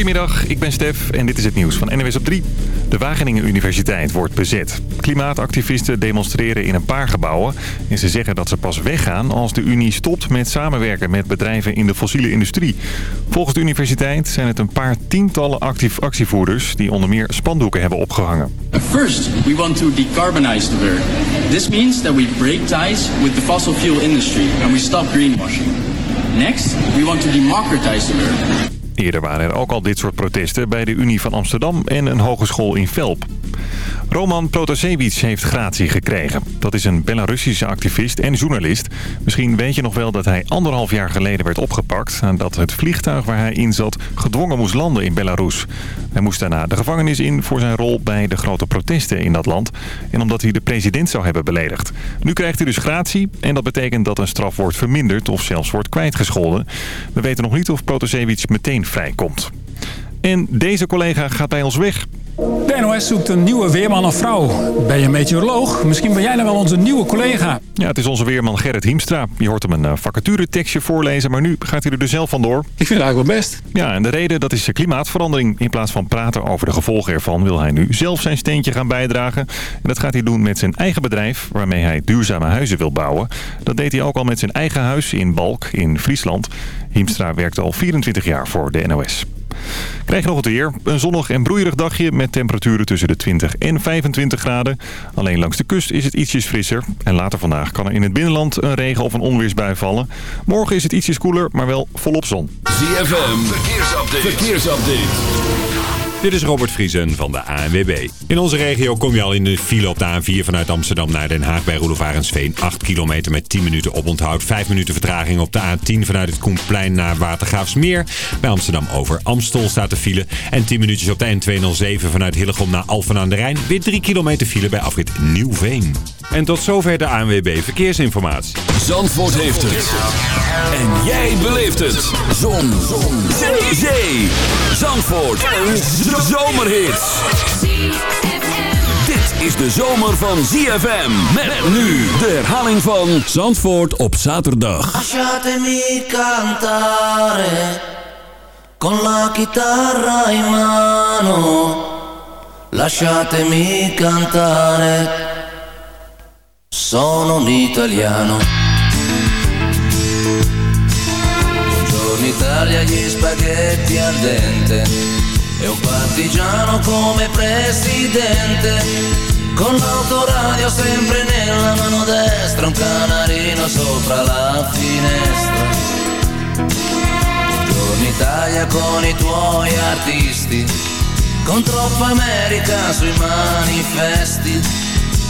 Goedemiddag, ik ben Stef en dit is het nieuws van NWS op 3. De Wageningen Universiteit wordt bezet. Klimaatactivisten demonstreren in een paar gebouwen. En ze zeggen dat ze pas weggaan als de Unie stopt met samenwerken met bedrijven in de fossiele industrie. Volgens de universiteit zijn het een paar tientallen actief actievoerders die onder meer spandoeken hebben opgehangen. First, we want to decarbonize the world. This means that we break ties with the fossil fuel industry and we stop greenwashing. Next, we want to democratize the world. Eerder waren er ook al dit soort protesten bij de Unie van Amsterdam en een hogeschool in Velp. Roman Protasevich heeft gratie gekregen. Dat is een Belarussische activist en journalist. Misschien weet je nog wel dat hij anderhalf jaar geleden werd opgepakt... nadat het vliegtuig waar hij in zat gedwongen moest landen in Belarus. Hij moest daarna de gevangenis in voor zijn rol bij de grote protesten in dat land... en omdat hij de president zou hebben beledigd. Nu krijgt hij dus gratie en dat betekent dat een straf wordt verminderd... of zelfs wordt kwijtgescholden. We weten nog niet of Protasevich meteen vrijkomt. En deze collega gaat bij ons weg. De NOS zoekt een nieuwe weerman of vrouw. Ben je meteoroloog? Misschien ben jij dan wel onze nieuwe collega. Ja, het is onze weerman Gerrit Hiemstra. Je hoort hem een uh, vacaturetekstje voorlezen, maar nu gaat hij er dus zelf vandoor. Ik vind het eigenlijk wel best. Ja, en de reden dat is klimaatverandering. In plaats van praten over de gevolgen ervan wil hij nu zelf zijn steentje gaan bijdragen. En dat gaat hij doen met zijn eigen bedrijf, waarmee hij duurzame huizen wil bouwen. Dat deed hij ook al met zijn eigen huis in Balk in Friesland. Hiemstra werkte al 24 jaar voor de NOS. Krijg je nog het weer. Een zonnig en broeierig dagje met temperaturen tussen de 20 en 25 graden. Alleen langs de kust is het ietsjes frisser. En later vandaag kan er in het binnenland een regen- of een onweersbui vallen. Morgen is het ietsjes koeler, maar wel volop zon. ZFM, verkeersupdate. verkeersupdate. Dit is Robert Vriesen van de ANWB. In onze regio kom je al in de file op de A4 vanuit Amsterdam naar Den Haag bij Roelof 8 kilometer met 10 minuten oponthoud. 5 minuten vertraging op de A10 vanuit het Koenplein naar Watergraafsmeer. Bij Amsterdam over Amstel staat de file. En 10 minuutjes op de N207 vanuit Hillegom naar Alphen aan de Rijn. Weer 3 kilometer file bij afrit Nieuwveen. En tot zover de ANWB Verkeersinformatie. Zandvoort heeft het. En jij beleeft het. Zon. Zon. Zee. Zee. Zandvoort. Een zomerhit. Dit is de zomer van ZFM. Met nu de herhaling van Zandvoort op zaterdag. Lasciatemi cantare con la chitarra in mano. Lasciatemi cantare. Sono un italiano. Buongiorno Italia, gli spaghetti al dente. E un partigiano come presidente. Con l'autoradio sempre nella mano destra un canarino sopra la finestra. Buongiorno Italia con i tuoi artisti. Con troppa America sui manifesti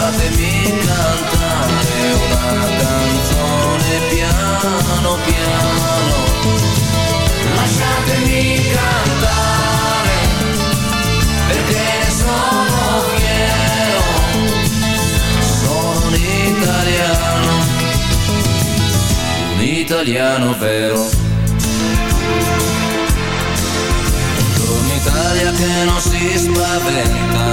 Lasciatemi cantare una canzone piano piano. Lasciatemi cantare perché sono fiero, sono italiano, un italiano vero. Italia che non si spaventa,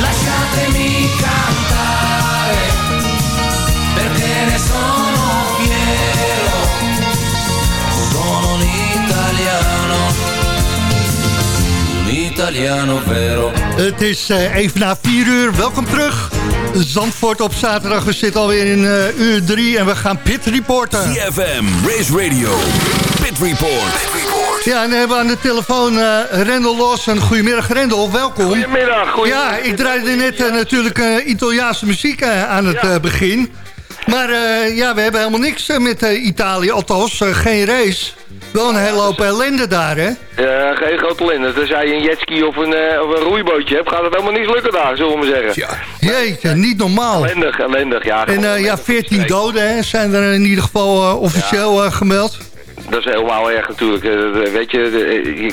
lasciatemi cantare, perché ne sono fiero, un italiano. Italiano vero. Het is eh, even na 4 uur. Welkom terug. Zandvoort op zaterdag. We zitten alweer in uh, uur 3 en we gaan pit reporten. CFM Race Radio. Pit Report. Ja, en dan hebben we aan de telefoon uh, Rendel Lawson. Goedemiddag Rendel, welkom. Goedemiddag. goedemiddag. Ja, ik draaide net uh, natuurlijk uh, Italiaanse muziek aan het begin. Maar ja, we hebben helemaal niks met Italië, althans geen race. Wel een hele hoop ellende daar, hè? Ja, geen grote ellende. Dus je een jetski of een, of een roeibootje hebt, gaat het helemaal niet lukken daar, zullen we maar zeggen. Ja. Jeetje, niet normaal. Ellendig, ellendig, ja. En ja, 14 doden, hè, zijn er in ieder geval officieel gemeld dat is helemaal erg natuurlijk. weet je,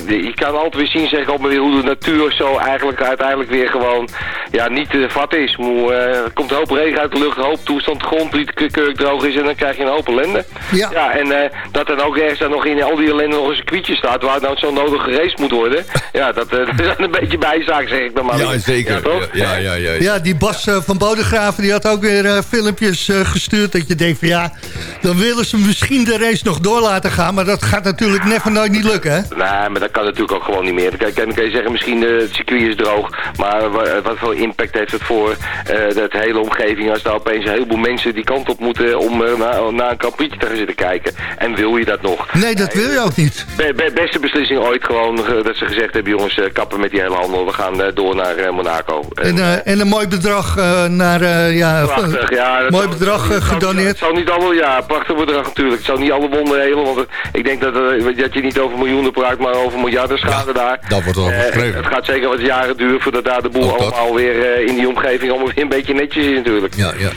je, je, kan altijd weer zien zeg, maar weer hoe de natuur zo eigenlijk uiteindelijk weer gewoon ja, niet te vatten is. Moe, uh, er komt een hoop regen uit de lucht, een hoop toestand, grond die kurk droog is en dan krijg je een hoop ellende. Ja. ja en uh, dat er ook ergens dan nog in al die ellende nog een circuitje staat waar nou zo nodig geraced moet worden. Ja, dat, uh, dat is een beetje bijzaak zeg ik dan maar. Ja, zeker. Ja, ja, ja, ja, ja. die Bas van Bodegraven die had ook weer filmpjes gestuurd dat je denkt van ja, dan willen ze misschien de race nog door laten gaan, maar dat gaat natuurlijk never nooit niet lukken, hè? Nee, maar dat kan natuurlijk ook gewoon niet meer. Dan kan, kan je zeggen, misschien uh, het circuit is droog, maar wat voor impact heeft het voor uh, de hele omgeving als daar opeens een heleboel mensen die kant op moeten om uh, naar, naar een kampietje te gaan zitten kijken? En wil je dat nog? Nee, dat wil je ook niet. Be be beste beslissing ooit gewoon dat ze gezegd hebben, jongens, kappen met die hele handel, we gaan door naar Monaco. En, en, een mooi bedrag naar, ja, prachtig, ja, mooi bedrag gedoneerd. Het zal niet allemaal, ja, prachtig bedrag natuurlijk. Het zal niet alle wonden helen, want ik denk dat, uh, dat je niet over miljoenen praat, maar over miljarden schade ja, daar. Dat wordt wel uh, Het gaat zeker wat jaren duren voordat daar de boel allemaal weer uh, in die omgeving allemaal weer een beetje netjes is natuurlijk. Ja, ja,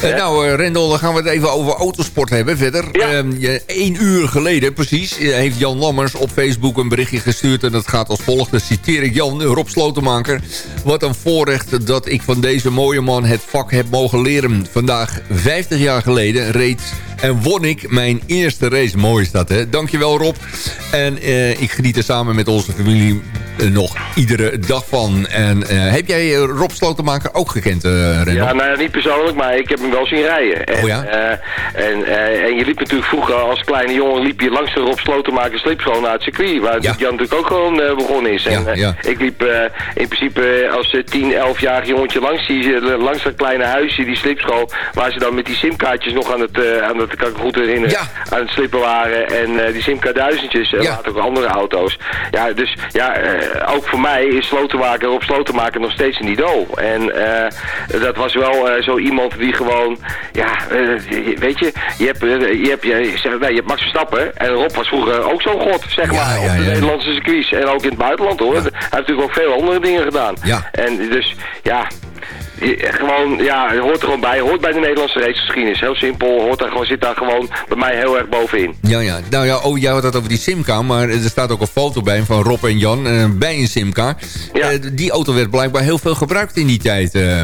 ja. nou, Rendel, dan gaan we het even over autosport hebben verder. Ja. Eén ehm, uur geleden precies heeft Jan Lammers op Facebook een berichtje gestuurd. En dat gaat als volgt. Dan citeer ik Jan, Rob Slotenmaker. Wat een voorrecht dat ik van deze mooie man het vak heb mogen leren. Vandaag, 50 jaar geleden, reed en won ik mijn eerste race. Mooi is dat, hè? Dankjewel, Rob. En uh, ik geniet er samen met onze familie nog iedere dag van. En uh, heb jij Rob Slotenmaker ook gekend, Rendel? Ja, nou ja, niet persoonlijk, maar ik heb hem wel zien rijden. En, oh ja? en, en je liep natuurlijk vroeger als kleine jongen liep je langs de Rob Slotenmaker slipschool naar het circuit. Waar ja. Jan natuurlijk ook gewoon begonnen is. En, ja, ja. ik liep in principe als 10, 11-jarig jongetje langs, die, langs dat kleine huisje, die slipschool. Waar ze dan met die simkaartjes nog aan het, aan het kan ik goed herinneren, ja. aan het slippen waren. En die Simca duizendjes, Ja. later ook andere auto's. Ja, dus ja, ook voor mij is Slotenmaker op Slotenmaker nog steeds een idool. En dat was wel zo iemand die gewoon, ja, weet je, je hebt, je hebt, je, nee, je hebt Max Verstappen. En Rob was vroeger ook zo'n god, zeg Ja, maar, ja, op de. Nederlandse circuits. En ook in het buitenland hoor. Hij heeft natuurlijk ook veel andere dingen gedaan. Ja. En dus, ja, gewoon, ja, hoort er gewoon bij. Hoort bij de Nederlandse racegeschiedenis. Heel simpel, hoort daar gewoon, zit daar gewoon bij mij heel erg bovenin. Ja, ja. Nou ja, oh, jij had het over die Simca, maar er staat ook een foto bij van Rob en Jan eh, bij een Simca. Ja. Eh, die auto werd blijkbaar heel veel gebruikt in die tijd. eh.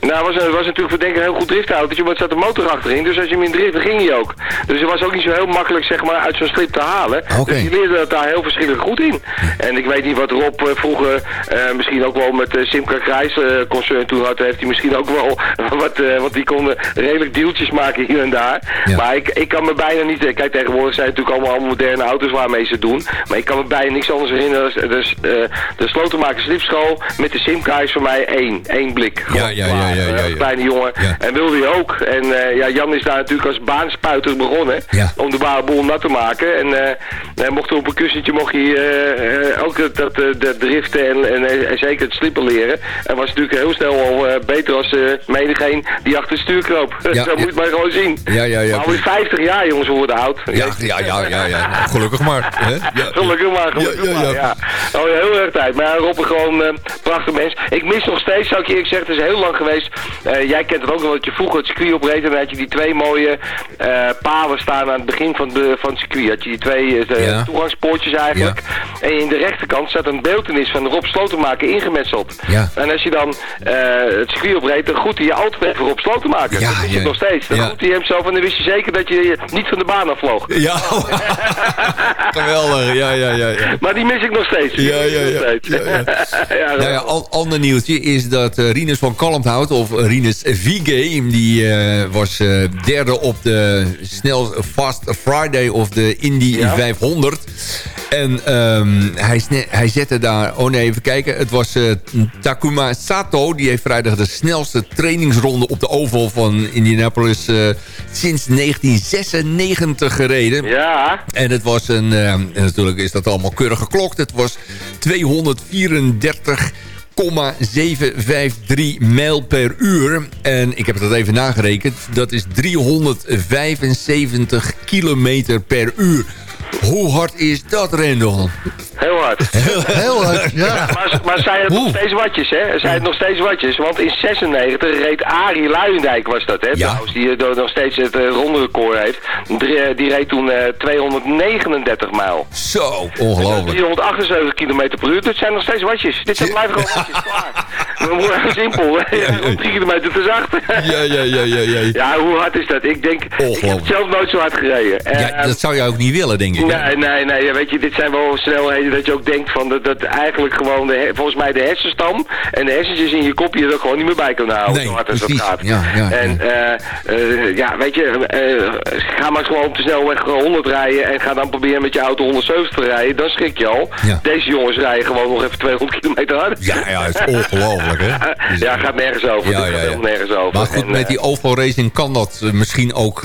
Nou, het was, was natuurlijk voor denk ik een heel goed driftautootje, maar er zat een motor achterin. Dus als je hem in driften ging hij ook. Dus het was ook niet zo heel makkelijk zeg maar, uit zo'n slip te halen. Oké. Dus die leerde dat daar heel verschillend goed in. En ik weet niet wat Rob eh, vroeger eh, misschien ook wel met uh, Simca Krijs eh, concern toen had. Heeft hij misschien ook wel wat, eh, want die konden redelijk deeltjes maken hier en daar. Ja. Maar ik, ik kan me bijna niet... eh, Kijk, tegenwoordig zijn het natuurlijk allemaal, moderne auto's waarmee ze doen. Maar ik kan me bijna niks anders herinneren. Dus, eh, de slotenmaker slipschool met de Simca is voor mij één. één blik. Ja, ja, ja, ja, ja, ja. Kleine jongen. En wilde hij ook. En ja, Jan is daar natuurlijk als baanspuiter begonnen. Om de boel nat te maken. En hij mocht er op een kussentje mocht hij ook dat, dat, dat driften en, en, zeker het slippen leren. En was natuurlijk heel snel al beter als eh menigeen die achter het stuur kroop. Ja, Zo moet maar gewoon zien. Ja, ja, ja. Maar alweer 50 jaar jongens, we worden oud. Ja, ja, ja, ja, ja. Nou, Gelukkig maar. Hè? Ja, Gelukkig maar, gelukkig Ja, ja, maar, ja. ja. Oh, heel erg tijd. Maar Rob gewoon eh prachtig mens. Ik mis nog steeds, zou ik je eerlijk zeggen, het is heel lang geweest. Eh, jij kent het ook wel, dat je vroeger het circuit opreed en dan had je die twee mooie eh, palen staan aan het begin van, de, van het circuit. Had je die twee eh, toegangspoortjes eigenlijk. En in de rechterkant staat een beeldenis van Rob Slotenmaker ingemetseld. Ja. En als je dan eh, het circuit opreed, dan groet hij je altijd even Rob Slotenmaker. Ja, dat is ja. het nog steeds. Dan Ja. hij hem zo van, dan wist je zeker dat je niet van de baan afvloog. Ja, geweldig. Ja, ja, ja. ja. Maar die mis ik nog steeds. Ja, ja, ja. Ja, Nou ja, al, ander nieuwtje is dat uh, Rinus van Kalmthout, of Rinus Vigame... die uh, was uh, derde op de snel Fast Friday of de Indy ja. 500. En um, hij, hij zette daar... Oh nee, even kijken. Het was Takuma Sato. Die heeft vrijdag de snelste trainingsronde op de oval van Indianapolis... sinds 1996 gereden. Ja. En het was een... en natuurlijk is dat allemaal keurig geklokt. Het was 234 753 mijl per uur. En ik heb dat even nagerekend. Dat is 375 kilometer per uur. Hoe hard is dat, Rendel? Heel hard. Heel, heel hard, ja. Maar, maar zijn het nog steeds watjes, hè? Zijn het nog steeds watjes? Want in 96 reed Arie Luijendijk, was dat, hè? Ja. Trouwens, die uh, nog steeds het uh, ronde record heeft. Die, die reed toen uh, 239 mijl. Zo, ongelooflijk. 378 km per uur. Dit zijn nog steeds watjes. Dit zijn blijven gewoon watjes, klaar. We moeten simpel, hè? Ja, ja. 3 kilometer te zacht. ja, ja, ja, ja, ja. Ja, hoe hard is dat? Ik denk, ik heb zelf nooit zo hard gereden. ja, dat zou je ook niet willen, denk ik. Nee, nee, nee. Weet je, dit zijn wel snelheden dat je ook denkt van dat, dat eigenlijk gewoon de, volgens mij de hersenstam en de hersentjes in je kopje er gewoon niet meer bij kunnen houden. Nee, hard als dat gaat. Ja, ja, en uh, uh, ja, weet je, uh, ga maar gewoon op de snelweg 100 rijden en ga dan proberen met je auto 170 te rijden. Dan schrik je al. Ja. Deze jongens rijden gewoon nog even 200 kilometer harder. Ja, ja, het is ongelooflijk, hè? Dus, ja, gaat nergens over. Ja, Ja, ja, gaat nergens over. Maar goed, En, met die oval racing kan dat misschien ook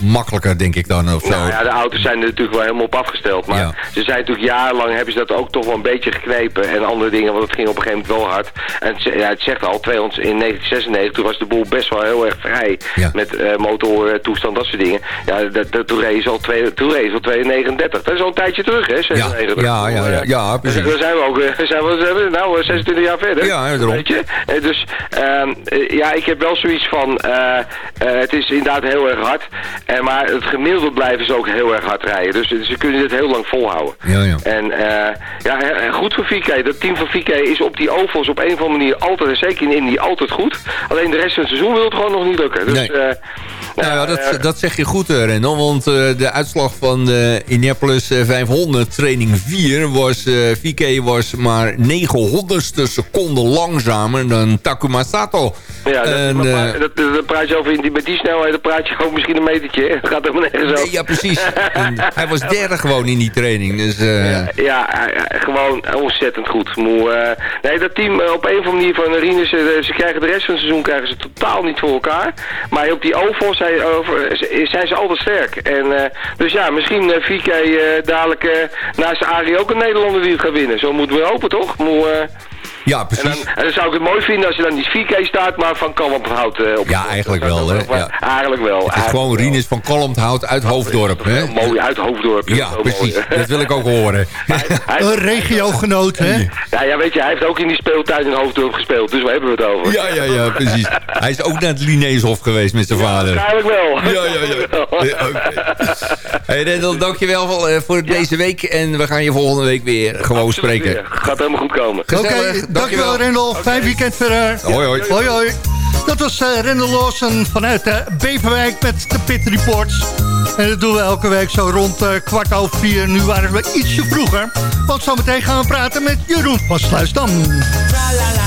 makkelijker, denk ik dan. Of zo. Nou ja, de auto's zijn er natuurlijk wel helemaal op afgesteld. Maar Ja. ze zijn natuurlijk jarenlang hebben ze dat ook toch wel een beetje geknepen. En andere dingen, want het ging op een gegeven moment wel hard. En het, ja, het zegt al, 200, in 1996 toen was de boel best wel heel erg vrij. Ja. Met uh, motortoestand, dat soort dingen. Ja, dat, dat, toen reed ze al, twee, toen reed ze al 239. Dat is al een tijdje terug, hè? 96. ja, ja, ja, ja, precies. Dus dan zijn we ook, eh, zijn we, nou eh, 26 jaar verder. Ja, daarom. Weet je? Eh, Dus ehm, eh, ja, ik heb wel zoiets van, eh, eh, het is inderdaad heel erg hard. En maar het gemiddelde blijven ze ook heel erg hard rijden. Dus ze kunnen dit heel lang volhouden. Ja, ja. En eh, ja, goed voor VK. Dat team van VK is op die ovals op een of andere manier altijd, en zeker in Indy, altijd goed. Alleen de rest van het seizoen wil het gewoon nog niet lukken. Dus, Nee. Nou ja, dat, dat zeg je goed, eh, Rendel. Want eh, de uitslag van de Indianapolis eh, 500 training 4 was... VK was maar 900ste seconde langzamer dan Takuma Sato. ja, dat, En, maar, dat, praat je over in die, met die snelheid, dan praat je ook misschien een metertje. Dat gaat helemaal nergens over. nee, ja, precies. Hij was derde gewoon in die training. Dus, Ja, gewoon ontzettend goed. Moe, nee, dat team op een of andere manier van Rinus, eh, ze krijgen de rest van het seizoen krijgen ze totaal niet voor elkaar. Maar op die oval over, zijn ze altijd sterk. En, eh, dus ja, misschien uh, VK eh, dadelijk eh, naast Arie ook een Nederlander die het gaat winnen. Zo moeten we hopen, toch? Moe, eh, ja, en, precies. dan, en dan zou ik het mooi vinden als je dan niet 4K staat, maar van Kalmhout eh op Ja, eigenlijk wel, hè? Ja. Eigenlijk wel. Het is gewoon Rinus van Kalmthout uit Hoofddorp. Hè? Mooi uit Hoofddorp. Ja, precies. mooi. Dat wil ik ook horen. Hij- Een regiogenoot, hè? Ja, ja, weet je, hij heeft ook in die speeltuin in Hoofddorp gespeeld, dus waar hebben we het over? Ja, ja, ja, precies. Hij is ook naar het Lineeshof geweest met zijn vader. Waarschijnlijk wel. Ja, ja, ja. Ja, oké. Hey Rendel, dankjewel eh, voor deze week. En we gaan je volgende week weer gewoon spreken. Gaat helemaal goed komen. Oké, dankjewel Rendel. Fijn weekend verder. Hoi, hoi. Hoi, hoi. Dat was eh Rendel Lawson vanuit eh, Beverwijk met de Pit Reports. En dat doen we elke week zo rond eh, kwart over vier. Nu waren we ietsje vroeger. Want zometeen gaan we praten met Jeroen van Sluisdam. Tra-la-la,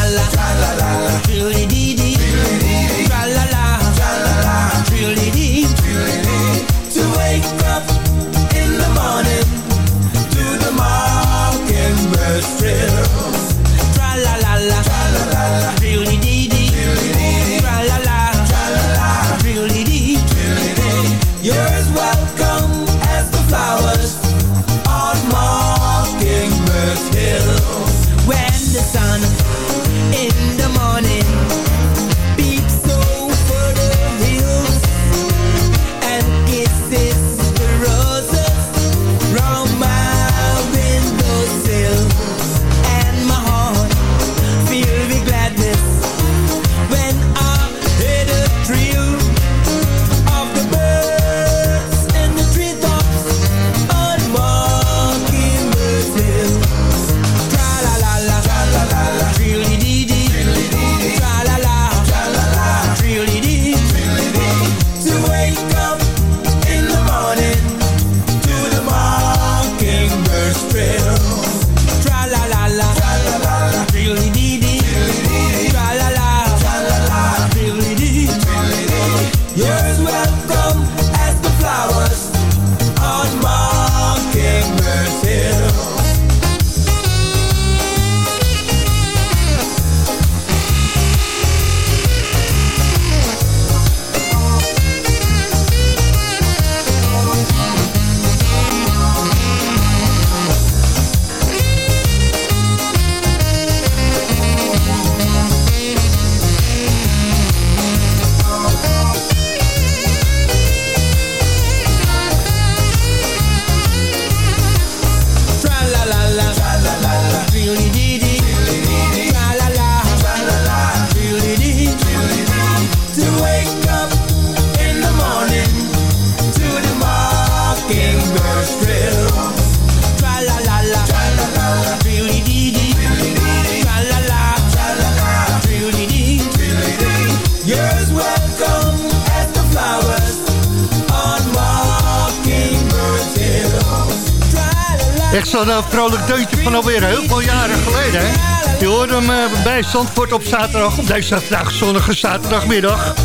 Zandvoort op zaterdag, op deze vandaag zonnige zaterdagmiddag.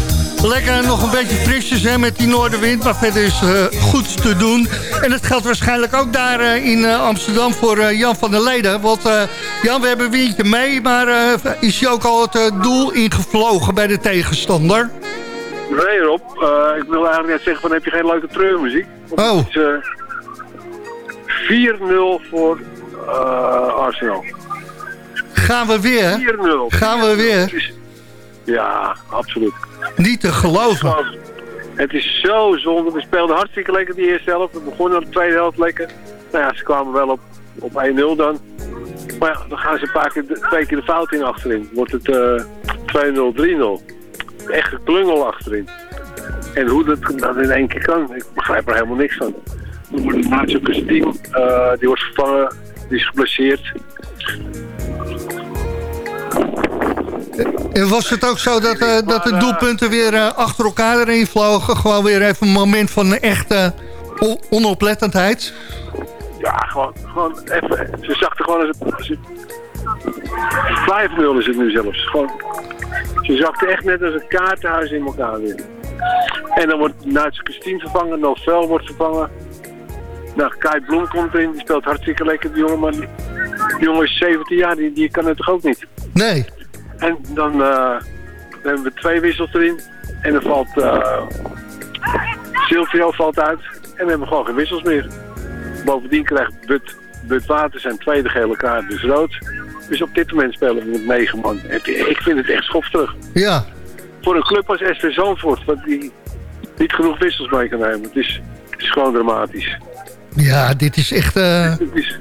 Lekker nog een beetje frisjes hè, met die noordenwind, maar verder is eh, goed te doen. En dat geldt waarschijnlijk ook daar eh, in eh, Amsterdam voor Jan van der Leden. Want Jan, we hebben een windje mee, maar is je ook al het doel ingevlogen bij de tegenstander? Nee Rob, ik wil eigenlijk net zeggen van heb je geen leuke treurmuziek? Oh. Het is eh, 4-0 voor Arsenal. 4-0. Gaan we weer? Gaan we weer? Ja, absoluut. Niet te geloven. Het is zo zonde. We speelden hartstikke lekker die eerste helft. We begonnen de tweede helft lekker. Nou ja, ze kwamen wel op, op 1-0 dan. Maar ja, dan gaan ze een paar keer, twee keer de fout in achterin. Wordt het eh 2-0, 3-0. Echt geklungel achterin. En hoe dat dan in één keer kan, ik begrijp er helemaal niks van. Nacho Castien, eh die wordt vervangen, die is geblesseerd. En was het ook zo dat, eh, dat de doelpunten weer eh, achter elkaar erin vlogen? Gewoon weer even een moment van echte on- onoplettendheid? Ja, gewoon, gewoon even. Ze zag er gewoon als het 5-0 is het nu zelfs. Gewoon, ze zakte echt net als een kaartenhuis in elkaar weer. En dan wordt Nuitse Christine vervangen, Novel wordt vervangen. Nou, Kai Bloem komt erin, die speelt hartstikke lekker, die jongen. Maar die, die jongen is 17 jaar, die, die kan het toch ook niet? Nee. En dan, eh, dan hebben we twee wissels erin. En dan valt uh, Silvio valt uit. En we hebben gewoon geen wissels meer. Bovendien krijgt But, But Water zijn tweede gele kaart, dus rood. Dus op dit moment spelen we met negen man. Ik vind het echt schofterig. Ja. Voor een club als SV Zandvoort, wat die niet genoeg wissels mee kan nemen. Het is, het is gewoon dramatisch. Ja, dit is echt... eh, Het is,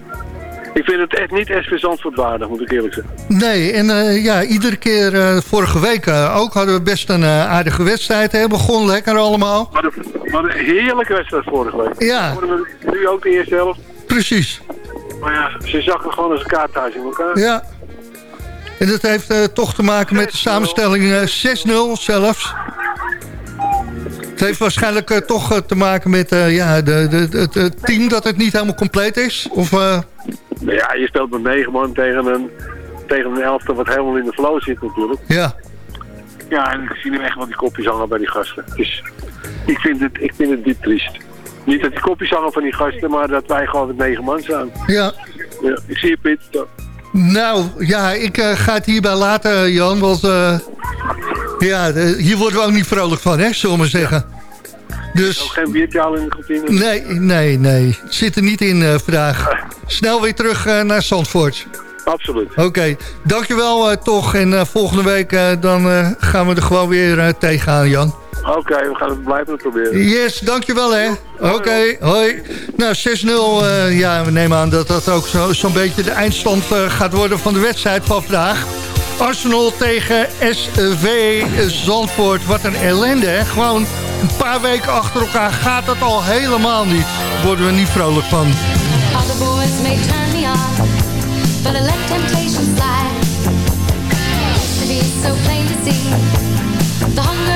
ik vind het echt niet SV Zandvoort waardig, moet ik eerlijk zeggen. Nee, en eh, ja, iedere keer, eh, vorige week eh, ook, hadden we best een aardige wedstrijd. Hè? Begon lekker allemaal. Maar een, een heerlijke wedstrijd vorige week. Ja. We Nu ook de eerste helft. Precies. Maar ja, ze zakken gewoon als een kaarthuis in elkaar. Ja. En dat heeft toch te maken met de samenstelling eh, 6-0 zelfs. Heeft waarschijnlijk eh, toch eh, te maken met eh, ja, de, de, het, het team dat het niet helemaal compleet is. Of, Nou ja, je speelt met negen man tegen een, tegen een elftal wat helemaal in de flow zit natuurlijk. ja. Ja, en ik zie nu echt wel die kopjes hangen bij die gasten. Dus ik vind het, ik vind het diep triest. Niet dat die kopjes hangen van die gasten, maar dat wij gewoon met negen man staan. ja. Ja, ik zie je Piet. Nou, ja, ik ga het hierbij laten, Jan. Want ja, de- hier worden we ook niet vrolijk van, hè, zullen we maar zeggen. Dus... Ook geen biertje in de kantine. Nee, nee, nee. Het zit er niet in eh, vandaag. Snel weer terug eh, naar Zandvoort. Absoluut. Oké, dankjewel eh, toch. En eh, volgende week eh, dan eh, gaan we er gewoon weer eh, tegenaan, Jan. Oké, we gaan het blijven proberen. Yes, dankjewel hè. Oké, hoi. Nou, 6-0. eh, ja, we nemen aan dat dat ook zo- zo'n beetje de eindstand eh, gaat worden van de wedstrijd van vandaag. Arsenal tegen SV Zandvoort. Wat een ellende, hè? Gewoon een paar weken achter elkaar gaat het al helemaal niet. Worden we niet vrolijk van. Boys may turn me but I let so plain to see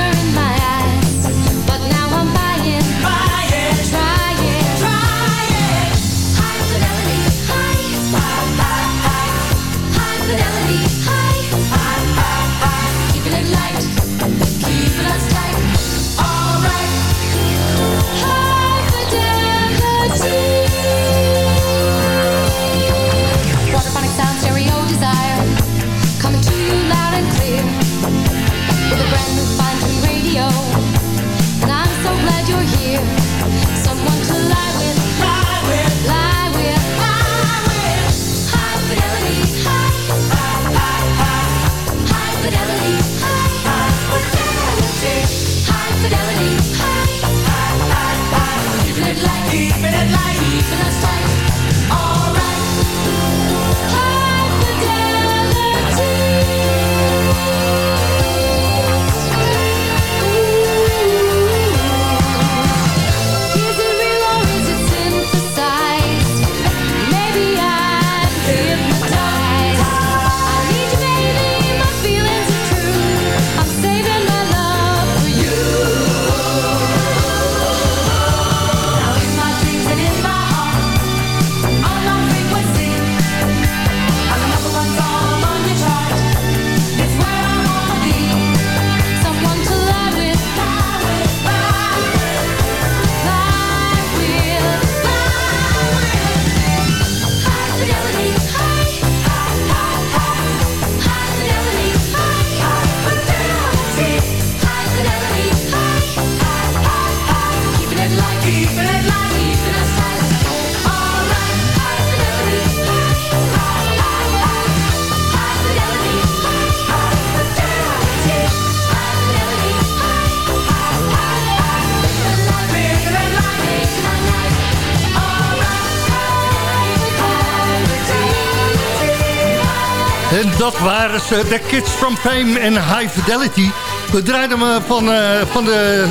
de Kids from Fame en High Fidelity. We draaiden me van, eh, van de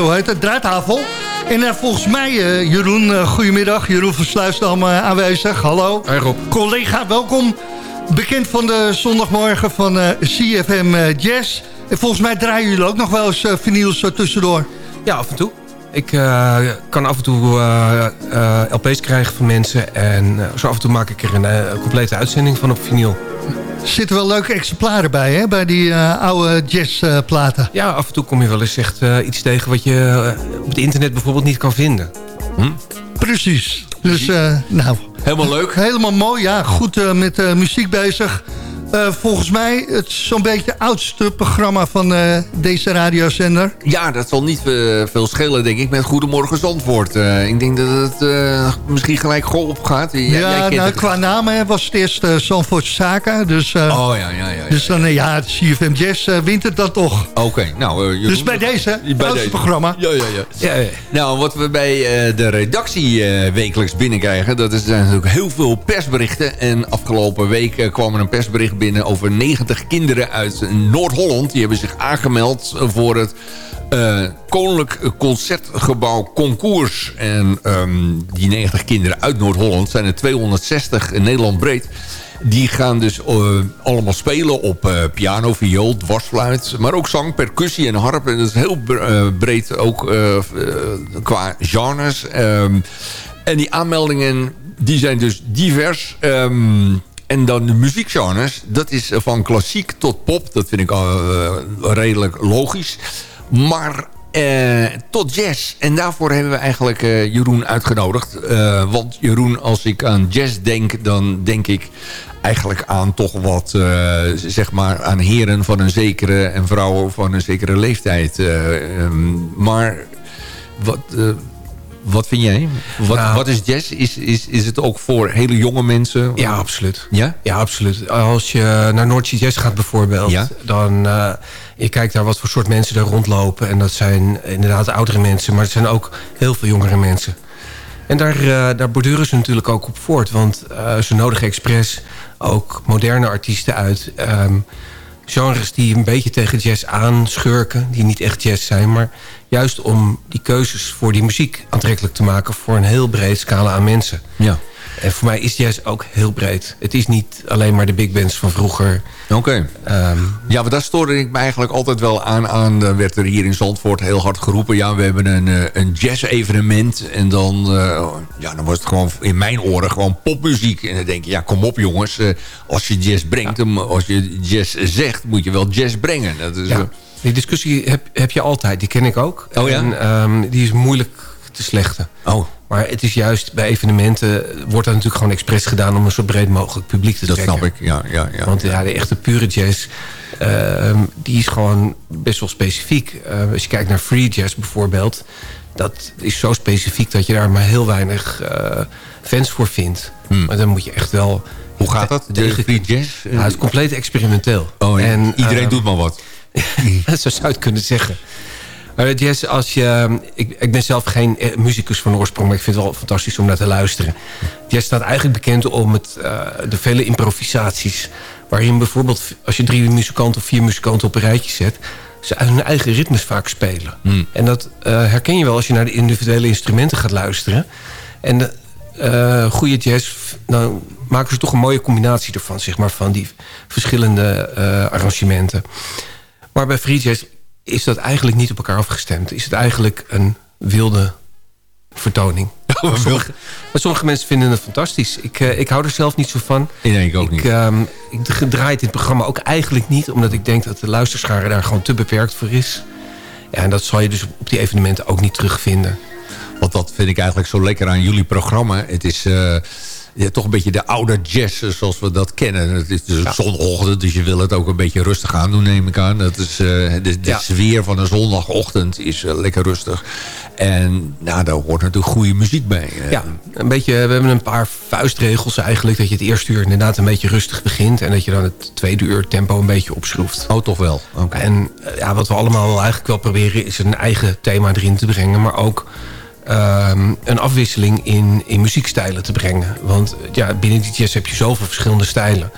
hoe heet het, draaitafel. En eh, volgens mij, eh, Jeroen, uh, goedemiddag. Jeroen van Sluisdam aanwezig. Hallo. Hey Rob. Collega, welkom. Bekend van de zondagmorgen van CFM Jazz. En volgens mij draaien jullie ook nog wel eens vinyls zo tussendoor. Ja, af en toe. Ik kan af en toe LP's krijgen van mensen. En zo af en toe maak ik er een complete uitzending van op vinyl. Er zitten wel leuke exemplaren bij, hè? Bij die uh, oude jazzplaten. ja, af en toe kom je wel eens echt uh, iets tegen... wat je uh, op het internet bijvoorbeeld niet kan vinden. Hm? Precies. Dus, nou... Helemaal leuk. Helemaal mooi, ja. Goed met muziek bezig. Uh, volgens mij het zo'n beetje het oudste programma van uh, deze radiozender. Ja, dat zal niet uh, veel schelen, denk ik, met Goedemorgen Zandvoort. ik denk dat het misschien gelijk goed opgaat. Jij, ja, jij nou, qua naam was het eerst Zandvoortse Zaken. Dus, oh, ja, ja, ja. ja dus dan, ja, het CFM Jazz wint het dan toch. Oké, okay, nou... dus bij deze, bij oudste programma. Ja, ja, ja, ja. Nou, wat we bij de redactie wekelijks binnenkrijgen... dat is natuurlijk heel veel persberichten. En afgelopen week kwam er een persbericht binnen over 90 kinderen uit Noord-Holland. Die hebben zich aangemeld voor het uh, Koninklijk Concertgebouw Concours. En um, die 90 kinderen uit Noord-Holland zijn er 260 in Nederland breed. Die gaan dus uh, allemaal spelen op uh, piano, viool, dwarsfluit. Maar ook zang, percussie en harp. En dat is heel breed ook qua genres. Um, en die aanmeldingen die zijn dus divers. Um, en dan de muziekgenres, dat is van klassiek tot pop. Dat vind ik uh, redelijk logisch. Maar uh, tot jazz. En daarvoor hebben we eigenlijk uh, Jeroen uitgenodigd. Want Jeroen, als ik aan jazz denk, dan denk ik eigenlijk aan toch wat, zeg maar, aan heren van een zekere en vrouwen van een zekere leeftijd. Um, maar wat wat vind jij? Wat, nou, wat is jazz? Is, is, is het ook voor hele jonge mensen? Ja, absoluut. Ja? Ja, absoluut. Als je naar Noordse Jazz gaat bijvoorbeeld... Ja? dan uh, je kijkt naar wat voor soort mensen er rondlopen. En dat zijn inderdaad oudere mensen. Maar het zijn ook heel veel jongere mensen. En daar, uh, daar borduren ze natuurlijk ook op voort. Want uh, ze nodigen expres ook moderne artiesten uit... Um, genres die een beetje tegen jazz aanschurken. Die niet echt jazz zijn. Maar juist om die keuzes voor die muziek aantrekkelijk te maken... voor een heel breed scala aan mensen. Ja. En voor mij is jazz ook heel breed. Het is niet alleen maar de big bands van vroeger. Oké. Okay. Um, ja, maar daar stoorde ik me eigenlijk altijd wel aan. aan. Dan werd er hier in Zandvoort heel hard geroepen... ja, we hebben een, eh, een jazz-evenement. En dan, uh, ja, dan was het gewoon in mijn oren gewoon popmuziek. En dan denk je, ja, kom op jongens. Uh, als je jazz brengt, ja. als je jazz zegt... moet je wel jazz brengen. Dat is, ja. Die discussie heb, heb je altijd. Die ken ik ook. Oh ja? En um, die is moeilijk te slechten. Oh. Maar het is juist bij evenementen... wordt dat natuurlijk gewoon expres gedaan... om een zo breed mogelijk publiek te dat trekken. Dat snap ik, ja. ja, ja Want ja, de echte pure jazz... Uh, die is gewoon best wel specifiek. Uh, als je kijkt naar free jazz bijvoorbeeld... dat is zo specifiek dat je daar maar heel weinig uh, fans voor vindt. Hmm. Maar dan moet je echt wel... Hoe gaat dat, de free jazz? Nou, het is compleet experimenteel. Oh, ja. en, Iedereen doet maar wat. zo zou je het kunnen zeggen. Maar jazz, als je, ik, ik ben zelf geen eh, muzikus van oorsprong... maar ik vind het wel fantastisch om naar te luisteren. Jazz staat eigenlijk bekend om het, uh, de vele improvisaties... waarin bijvoorbeeld als je drie muzikanten of vier muzikanten op een rijtje zet... ze hun eigen ritmes vaak spelen. Hmm. En dat uh, herken je wel als je naar de individuele instrumenten gaat luisteren. En uh, goede jazz, nou, maken ze toch een mooie combinatie ervan... Zeg maar, van die verschillende arrangementen. Maar bij free jazz is dat eigenlijk niet op elkaar afgestemd. Is het eigenlijk een wilde vertoning. maar, sommige, maar sommige mensen vinden het fantastisch. Ik, uh, ik hou er zelf niet zo van. Ik ook niet. Um, ik draai het programma ook eigenlijk niet... omdat ik denk dat de luisterschare daar gewoon te beperkt voor is. Ja, en dat zal je dus op die evenementen ook niet terugvinden. Want dat vind ik eigenlijk zo lekker aan jullie programma. Het is... Uh ja, toch een beetje de oude jazz zoals we dat kennen. Het is dus ja. zondagochtend, dus je wil het ook een beetje rustig aan doen, neem ik aan. Dat is, uh, de de ja. sfeer van een zondagochtend is uh, lekker rustig. En nou, daar hoort natuurlijk goede muziek bij. Ja, een beetje, we hebben een paar vuistregels eigenlijk. Dat je het eerste uur inderdaad een beetje rustig begint. En dat je dan het tweede uur tempo een beetje opschroeft. Oh, toch wel? Okay. En ja, wat we allemaal eigenlijk wel proberen is een eigen thema erin te brengen. Maar ook Um, een afwisseling in, in muziekstijlen te brengen. Want ja, binnen die jazz heb je zoveel verschillende stijlen.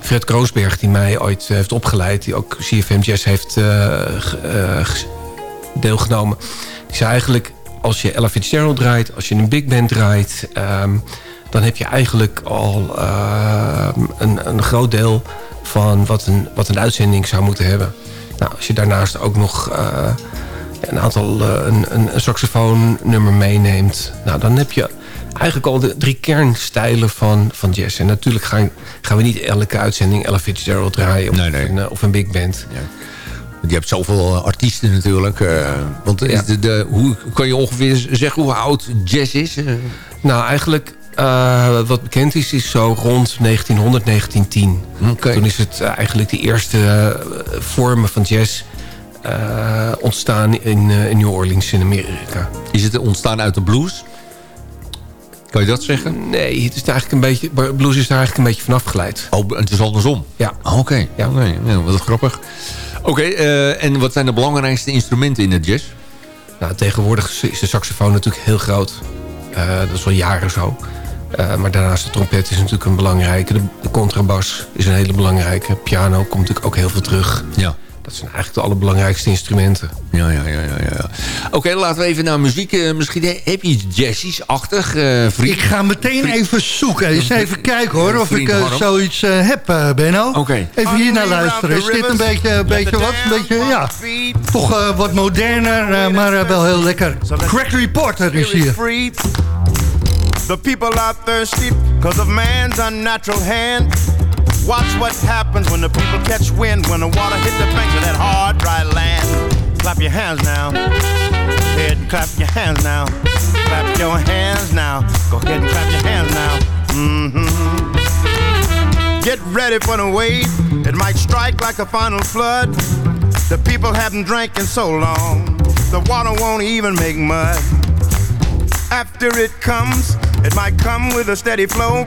Fred Kroosberg, die mij ooit heeft opgeleid... die ook CFM Jazz heeft eh, eh, deelgenomen... zei eigenlijk, als je Ella Fitzgerald draait... als je een big band draait... ehm, dan heb je eigenlijk al ehm, een, een groot deel... van wat een, wat een uitzending zou moeten hebben. Nou, als je daarnaast ook nog... een aantal eh, een, een, saxofoonnummer meeneemt... Nou, dan heb je eigenlijk al de drie kernstijlen van, van jazz. En natuurlijk gaan, gaan we niet elke uitzending Ella Fitzgerald draaien... of, Een, eh, of een big band. Je hebt zoveel eh, artiesten natuurlijk. want de, de, hoe kan je ongeveer zeggen hoe oud jazz is? Nou, eigenlijk wat bekend is, is zo rond 1900, 1910. Toen is het eigenlijk de eerste vormen van jazz eh, ontstaan in, eh, in New Orleans in Amerika. Is het ontstaan uit de blues? Kan je dat zeggen? Nee, het is eigenlijk een beetje, blues is daar eigenlijk een beetje vanaf geleid. Oh, het is andersom? Ja. Oké, ja. ja, wat grappig. Oké, eh, en wat zijn de belangrijkste instrumenten in het jazz? Nou, tegenwoordig is de saxofoon natuurlijk heel groot. Dat is al jaren zo. Maar daarnaast de trompet is natuurlijk een belangrijke. De, de contrabas is een hele belangrijke. Piano komt natuurlijk ook heel veel terug. Ja. Dat zijn eigenlijk de allerbelangrijkste instrumenten. Ja, ja, ja, ja. ja. Oké, laten we even naar muziek. Eh, misschien he- heb je iets jazzies-achtig, eh, vriend? Ik ga meteen even zoeken. Eens even kijken hoor, of ik eh, Harm. zoiets eh, heb, eh, Benno. Oké. Even hier naar luisteren. Is dit een beetje, een beetje wat? Een beetje, ja, toch eh, wat moderner, eh, maar eh, wel heel lekker. Crack Reporter is hier. The people are thirsty because of man's unnatural hand. Watch what happens when the people catch wind, when the water hit the banks of that hard, dry land. Clap your hands now. Go ahead and clap your hands now. Clap your hands now. Go ahead and clap your hands now. hmm Get ready for the wave. It might strike like a final flood. The people haven't drank in so long. The water won't even make mud. After it comes, it might come with a steady flow.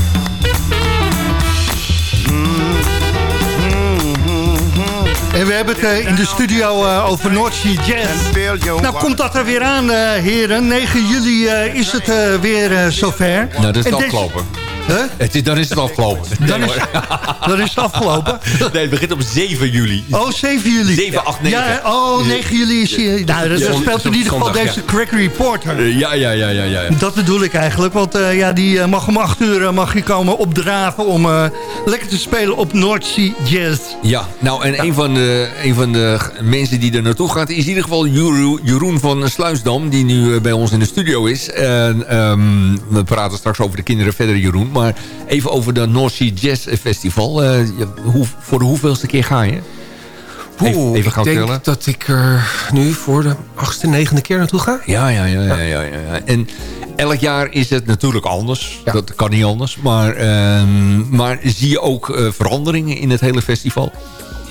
En we hebben het eh, in de studio eh, over North Sea Jazz. Nou komt dat er weer aan, eh, heren. 9 juli is het weer zover. Nou, dat is het afgelopen. Huh? Het is, dan is het afgelopen. Dan is, dan is het afgelopen. Nee, het begint op 7 juli. Oh, 7 juli. 7, 8, 9. Ja, oh, 9 juli is hier. Nou, dat Ja, speelt in ieder geval deze. Crack Reporter. Eh, Ja, ja, ja, ja, ja. Dat bedoel ik eigenlijk, want eh, ja, die eh, mag om 8 uur eh, mag je komen opdraven om eh, lekker te spelen op North Sea Jazz. Ja, nou en een, van de, een van de mensen die er naartoe gaat... is in ieder geval Jeroen, van Sluisdam... die nu eh, bij ons in de studio is. En, ehm, we praten straks over de kinderen verder, Jeroen. Maar even over de North Sea Jazz Festival. Ja, hoe, voor de hoeveelste keer ga je? Even, even gaan denk tellen. dat ik er nu voor de achtste, negende keer naartoe ga. Ja, ja, ja, ja, ja, ja, ja. En elk jaar is het natuurlijk anders. Dat kan niet anders. Maar, ehm, maar zie je ook eh, veranderingen in het hele festival?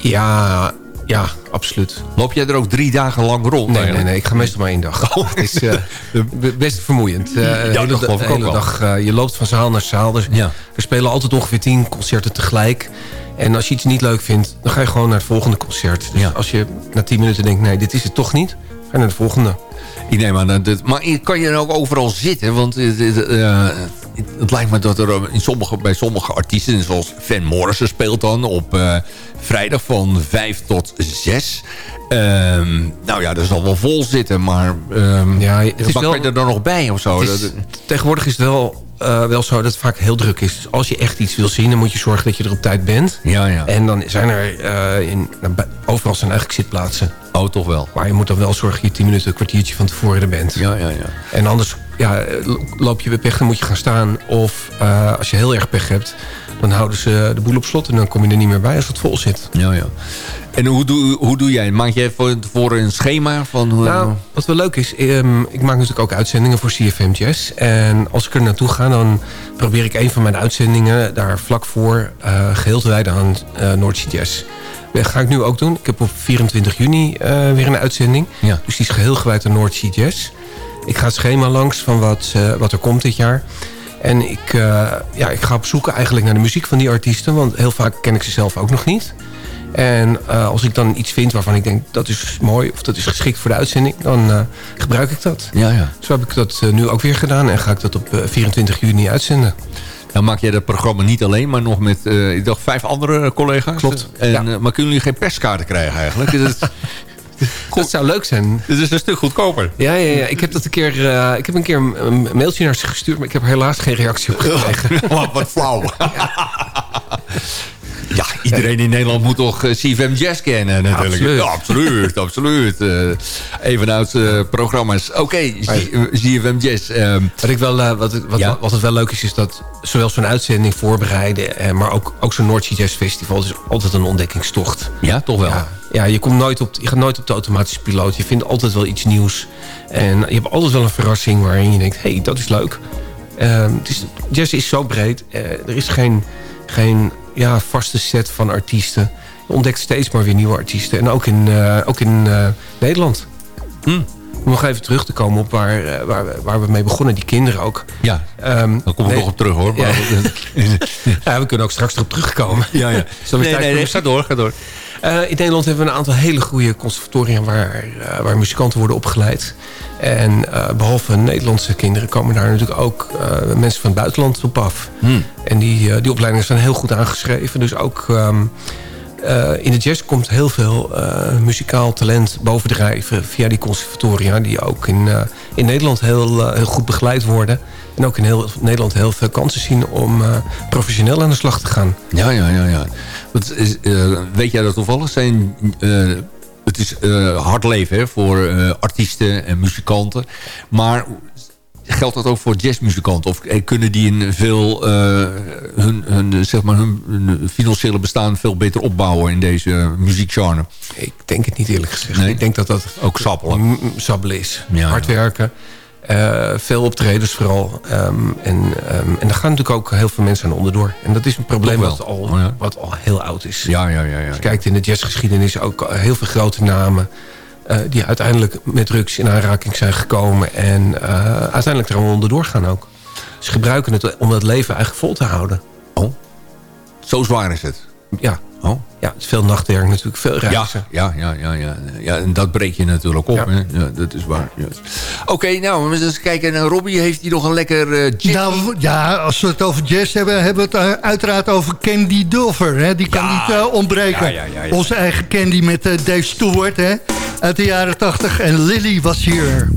Ja, ja, absoluut. Loop jij er ook drie dagen lang rond? Nee, nee, eigenlijk? nee. Ik ga meestal maar één dag. Oh. Het is eh, best vermoeiend. Eh, Ja, dat geloof ik ook hele dag, eh, je loopt van zaal naar zaal. Dus Ja. Er spelen altijd ongeveer tien concerten tegelijk. En als je iets niet leuk vindt, dan ga je gewoon naar het volgende concert. Dus als je na tien minuten denkt, nee, dit is het toch niet. Ga je naar de volgende. Ik neem aan dat maar kan je dan ook overal zitten? Want het, lijkt me dat er eh, in sommige, bij sommige artiesten... zoals Van Morrison speelt dan op eh, vrijdag van 5 tot 6. Ehm, nou ja, dat zal wel vol zitten, maar... ehm Ja, het is wel- er dan nog bij of zo? Is- tegenwoordig is het wel, eh, wel zo dat het vaak heel druk is. Dus als je echt iets wil zien, dan moet je zorgen dat je er op tijd bent. Ja, ja. En dan zijn er in, nou, overal zijn eigenlijk zitplaatsen. Oh, toch wel. Maar je moet dan wel zorgen dat je tien minuten, een kwartiertje van tevoren er bent. Ja, ja, ja. En anders ja, loop je bij pech, dan moet je gaan staan. Of eh, als je heel erg pech hebt, dan houden ze de boel op slot... en dan kom je er niet meer bij als het vol zit. Ja, ja. En hoe doe, hoe doe jij? Maak jij voor, voor een schema van... hoe- Nou, wat wel leuk is, ehm, ik maak natuurlijk ook uitzendingen voor CFM Jazz. En als ik er naartoe ga, dan probeer ik een van mijn uitzendingen daar vlak voor eh, geheel te wijden aan uh, Noordzee Jazz. Dat ga ik nu ook doen. Ik heb op 24 juni eh, weer een uitzending. Ja. Dus die is geheel gewijd aan Noordzee Jazz. Ik ga het schema langs van wat, eh, wat er komt dit jaar. En ik, eh, ja, ik ga op zoek eigenlijk naar de muziek van die artiesten. Want heel vaak ken ik ze zelf ook nog niet. En uh, als ik dan iets vind waarvan ik denk dat is mooi of dat is geschikt voor de uitzending, dan uh, gebruik ik dat. Ja, ja. Zo heb ik dat uh, nu ook weer gedaan en ga ik dat op 24 juni uitzenden. Dan maak jij dat programma niet alleen, maar nog met, ik dacht, vijf andere collega's. Klopt. En, ja. Maar kunnen jullie geen perskaarten krijgen eigenlijk? dat, dat zou leuk zijn. Het is een stuk goedkoper. Ja, ja, ja. Ik heb dat een keer, uh, ik heb een keer een mailtje naar ze gestuurd, maar ik heb er helaas geen reactie op gekregen. wat, flauw. Ja, iedereen in Nederland moet toch uh, CFM Jazz kennen natuurlijk. Absoluut. Ja, absoluut, absoluut. Uh, even uit uh, programma's. Oké, okay, CFM Jazz. Um, wat, ik wel, wat, wat, ja? wat het wel leuk is, is dat zowel zo'n uitzending voorbereiden... maar ook, ook zo'n Noordzee Jazz Festival is altijd een ontdekkingstocht. Ja, toch wel? Ja, je, komt nooit op, je gaat nooit op de automatische piloot. Je vindt altijd wel iets nieuws. En je hebt altijd wel een verrassing waarin je denkt... hé, hey, dat is leuk. Um, het is, jazz is zo breed. er is geen... geen ja, vaste set van artiesten. Je ontdekt steeds maar weer nieuwe artiesten. En ook in, uh, ook in uh, Nederland. Mm. Om nog even terug te komen op waar, uh, waar, we, waar we mee begonnen. Die kinderen ook. Ja, um, daar komen we nog op terug hoor. Ja. ja, we kunnen ook straks erop terugkomen. Ja, ja. nee, nee, nee, ga door, ga door. Uh, in Nederland hebben we een aantal hele goede conservatoria waar, uh, waar muzikanten worden opgeleid. En uh, behalve Nederlandse kinderen komen daar natuurlijk ook mensen van het buitenland op af. Hmm. En die, die opleidingen zijn heel goed aangeschreven. Dus ook um, in de jazz komt heel veel muzikaal talent bovendrijven via die conservatoria. Die ook in, in Nederland heel, heel goed begeleid worden. En ook in heel, Nederland heel veel kansen zien om professioneel aan de slag te gaan. Ja, ja, ja. ja. Wat is, uh, weet jij dat toevallig? Zijn, uh, het is hard leven hè, voor artiesten en muzikanten. Maar geldt dat ook voor jazzmuzikanten? Of kunnen die in veel, hun, hun, zeg maar hun, hun, financiële bestaan veel beter opbouwen in deze muziekgenre? Ik denk het niet eerlijk gezegd. Nee? Ik denk dat dat ook sappelen, sappelen is. Ja, hard werken. Uh, veel optredens vooral. Um, en, um, en daar gaan natuurlijk ook heel veel mensen aan onderdoor. En dat is een probleem wat al, oh, ja. wat al heel oud is. Ja, ja, ja, ja, Als je kijkt in de jazzgeschiedenis ook heel veel grote namen... Uh, die uiteindelijk met drugs in aanraking zijn gekomen... en uh, uiteindelijk er allemaal onderdoor gaan ook. Ze gebruiken het om het leven eigenlijk vol te houden. Oh, zo zwaar is het? Ja. Oh. Ja, het is veel nachtwerk natuurlijk, veel reizen. Ja, ja, ja, ja, ja. en dat breek je natuurlijk op. Ja. Hè? ja dat is waar. Ja. Oké, okay, nou, we eens kijken. naar Robbie, heeft hij nog een lekker uh, jazz? Nou, ja, als we het over jazz hebben, hebben we het uh, uiteraard over Candy Dulfer. Hè? Die kan ja. niet uh, ontbreken. Ja, ja, Onze eigen Candy met Dave Stewart, hè? uit de jaren 80. En Lily was hier.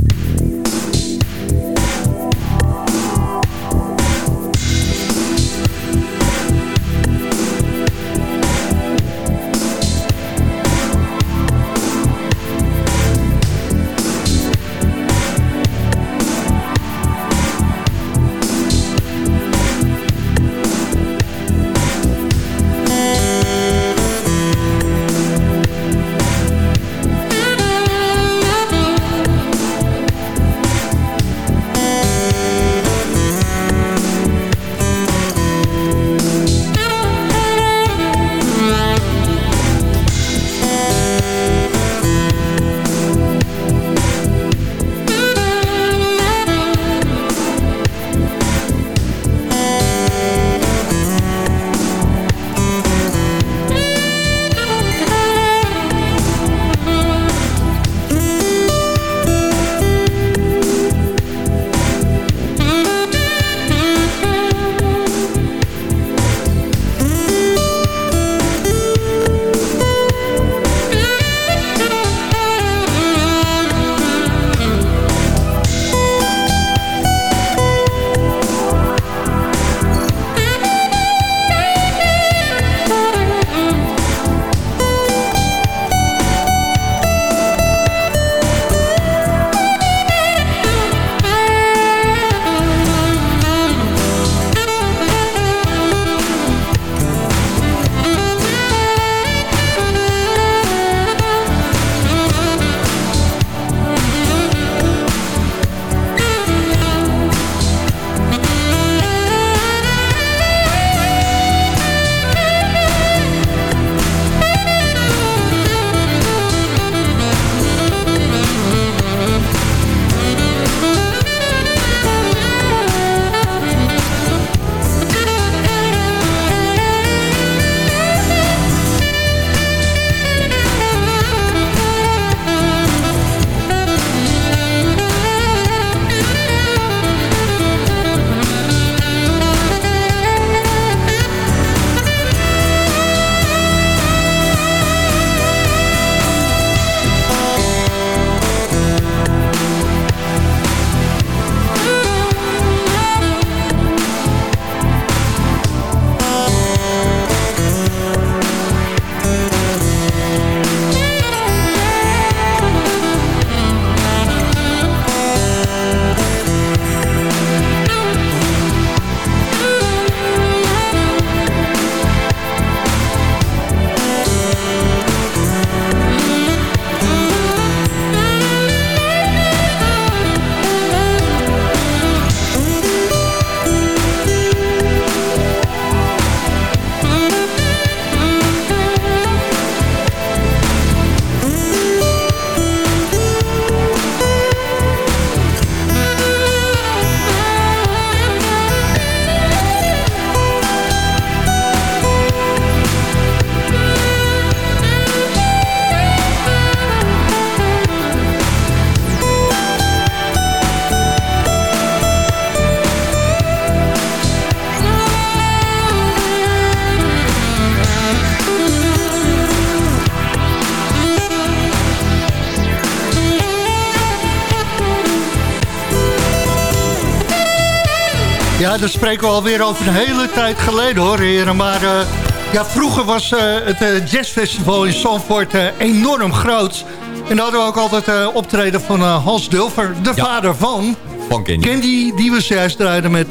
Ja, dat spreken we alweer over een hele tijd geleden hoor, heren. Maar eh, ja, vroeger was eh, het eh, jazzfestival in Zandvoort enorm groot. En daar hadden we ook altijd optreden van Hans Dulfer, de vader van... Van Candy. Candy, die we juist draaiden met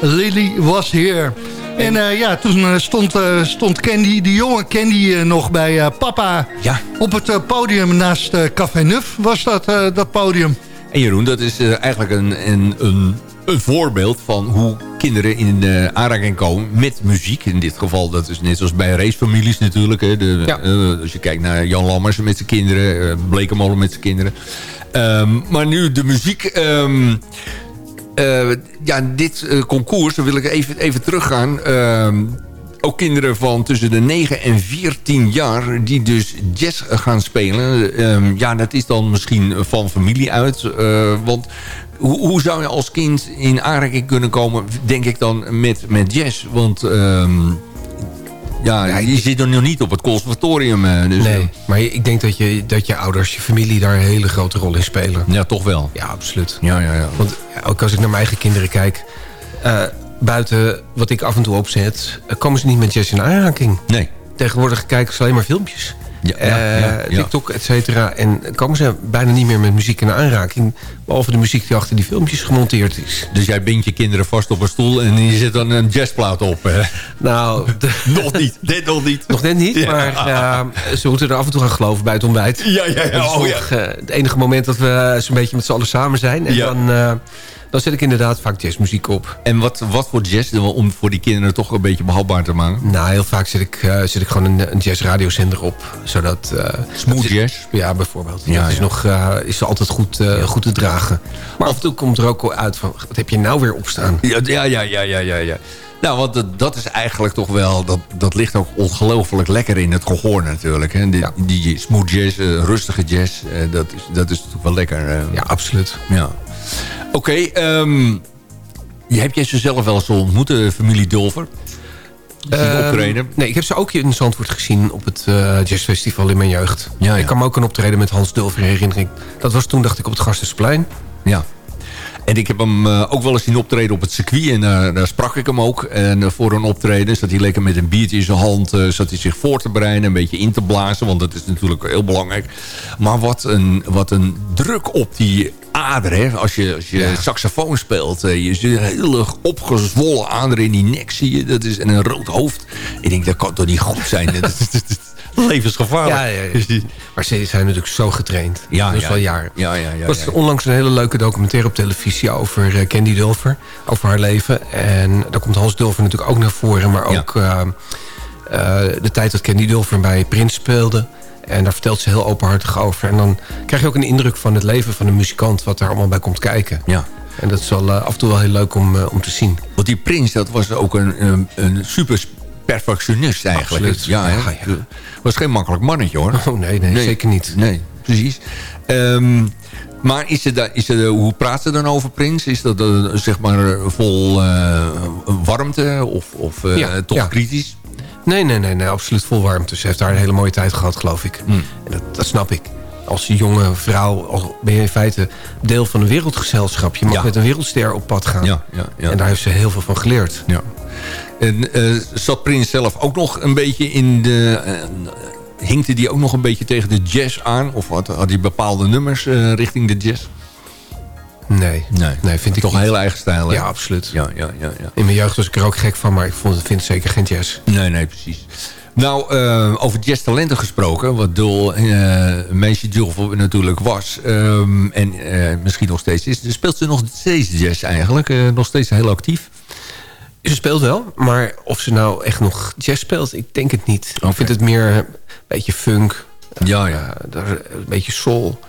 Lily Was Here. En ja, toen stond, stond Candy, de jonge Candy, nog bij papa ja. op het podium naast Café Nuf was dat, dat podium. En Jeroen, dat is eigenlijk een, een, een een voorbeeld van hoe kinderen in de aanraking komen met muziek. In dit geval, dat is net zoals bij racefamilies natuurlijk. Hè. De, uh, als je kijkt naar Jan Lammers met zijn kinderen, uh, Blekemolen met zijn kinderen. Um, maar nu de muziek... Um, uh, ja, dit concours, dan wil ik even, even teruggaan. Um, ook kinderen van tussen de 9 en 14 jaar die dus jazz gaan spelen. Um, ja, dat is dan misschien van familie uit. Uh, want hoe, hoe, zou je als kind in aanraking kunnen komen, denk ik dan, met, met jazz? Want... Um, ja, je zit er nog niet op het conservatorium. Uh, dus nee, maar ik denk dat je, dat je ouders, je familie daar een hele grote rol in spelen. Ja, toch wel. Ja, absoluut. Ja, ja, ja. Want ook als ik naar mijn eigen kinderen kijk... Uh, buiten wat ik af en toe opzet... komen ze niet met jazz in aanraking. Nee. Tegenwoordig kijken ze alleen maar filmpjes. Ja, ja, ja, TikTok, et cetera. En komen ze bijna niet meer met muziek in aanraking. Behalve de muziek die achter die filmpjes gemonteerd is. Dus jij bindt je kinderen vast op een stoel en je zet dan een jazzplaat op. Hè? Nou, nog niet. Dit nog niet. Nog net niet, maar uh, ze moeten er af en toe gaan geloven bij het ontbijt. Ja, ja, ja. Oh, ja. het enige moment dat we zo'n beetje met z'n allen samen zijn. En dan... Uh, dan zet ik inderdaad vaak jazzmuziek op. En wat, wat voor jazz om voor die kinderen toch een beetje behapbaar te maken? Nou, heel vaak zet ik, uh, zet ik gewoon een, een jazzradiozender op. Zodat, uh, Smooth jazz? Ja, bijvoorbeeld. Ja, dat is, nog, uh, is altijd goed, goed te dragen. Maar af en toe komt er ook uit van... wat heb je nou weer opstaan? Ja, ja, ja, ja, ja, ja. ja. Nou, want dat, is eigenlijk toch wel... Dat, dat ligt ook ongelooflijk lekker in het gehoor natuurlijk. Hè? Die, die smooth jazz, rustige jazz, dat, is, dat is toch wel lekker. Ja, absoluut. Ja. Oké, okay, um, heb jij ze zelf wel eens ontmoet, de familie Dulver? Um, optreden? Nee, ik heb ze ook in Zandvoort gezien op het uh, jazzfestival in mijn jeugd. Ja, ja. Ik kan me ook een optreden met Hans Dulver herinneren. Dat was toen, dacht ik, op het Gastensplein. Ja. En ik heb hem uh, ook wel eens zien optreden op het circuit. En daar sprak ik hem ook. En uh, voor een optreden zat hij lekker met een biertje in zijn hand. zat hij zich voor te bereiden, een beetje in te blazen. Want dat is natuurlijk heel belangrijk. Maar wat een, wat een druk op die ader. Hè? Als je, als je ja. saxofoon speelt. je ziet een hele opgezwollen ader in die nek, zie je. Dat is, en een rood hoofd. Ik denk, dat kan toch niet goed zijn. levensgevaarlijk. Ja, ja, ja. Maar ze zijn natuurlijk zo getraind. Ja, dat is ja, wel jaar. Ja, ja, ja, er was onlangs een hele leuke documentaire op televisie over uh, Candy Dulfer. Over haar leven. En daar komt Hans Dulfer natuurlijk ook naar voren. Maar ook uh, uh, de tijd dat Candy Dulfer bij Prins speelde. En daar vertelt ze heel openhartig over. En dan krijg je ook een indruk van het leven van een muzikant... wat daar allemaal bij komt kijken. Ja. En dat is wel af en toe wel heel leuk om, om te zien. Want die Prins, dat was ook een, een, een super perfectionist eigenlijk. Absoluut. Ja, ja, ja. Was geen makkelijk mannetje hoor. Oh nee, nee, nee zeker niet. Nee, precies. Um, maar is het, is het, hoe praat ze dan over Prins? Is dat uh, zeg maar vol uh, warmte of, of uh, ja, toch ja. kritisch? Nee, nee, nee, nee, absoluut vol warmte. Ze heeft daar een hele mooie tijd gehad, geloof ik. Mm. En dat, dat snap ik als jonge vrouw ben je in feite deel van een wereldgezelschap. Je mag ja. met een wereldster op pad gaan. Ja, ja, ja. En daar heeft ze heel veel van geleerd. En uh, zat Prins zelf ook nog een beetje in de... Uh, hinkte die ook nog een beetje tegen de jazz aan? Of had, had hij bepaalde nummers richting de jazz? Nee, nee, nee vind ik toch niet. een hele eigen stijl. Ja, absoluut. Ja, ja, ja, ja. In mijn jeugd was ik er ook gek van, maar ik vond, vind het zeker geen jazz. Nee, nee, precies. Nou, uh, over jazztalenten gesproken, wat Dul, uh, meisje Dul natuurlijk was. Um, en uh, misschien nog steeds is. Speelt ze nog steeds jazz eigenlijk? nog steeds heel actief? Ze speelt wel, maar of ze nou echt nog jazz speelt, ik denk het niet. Okay. Ik vind het meer een beetje funk. Ja, ja. een beetje soul.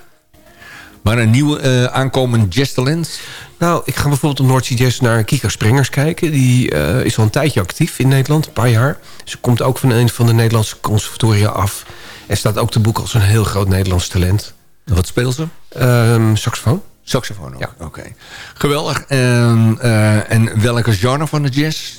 Maar een nieuw uh, aankomend jazztalent? Nou, ik ga bijvoorbeeld op Noordse Jazz naar Kika Springers kijken. Die uh, is al een tijdje actief in Nederland, een paar jaar. Ze komt ook van een van de Nederlandse conservatoria af. En staat ook te boek als een heel groot Nederlands talent. Wat speelt ze? Um, saxofoon. Saxofoon ook, ja. oké. Okay. Geweldig. En, uh, en welke genre van de jazz?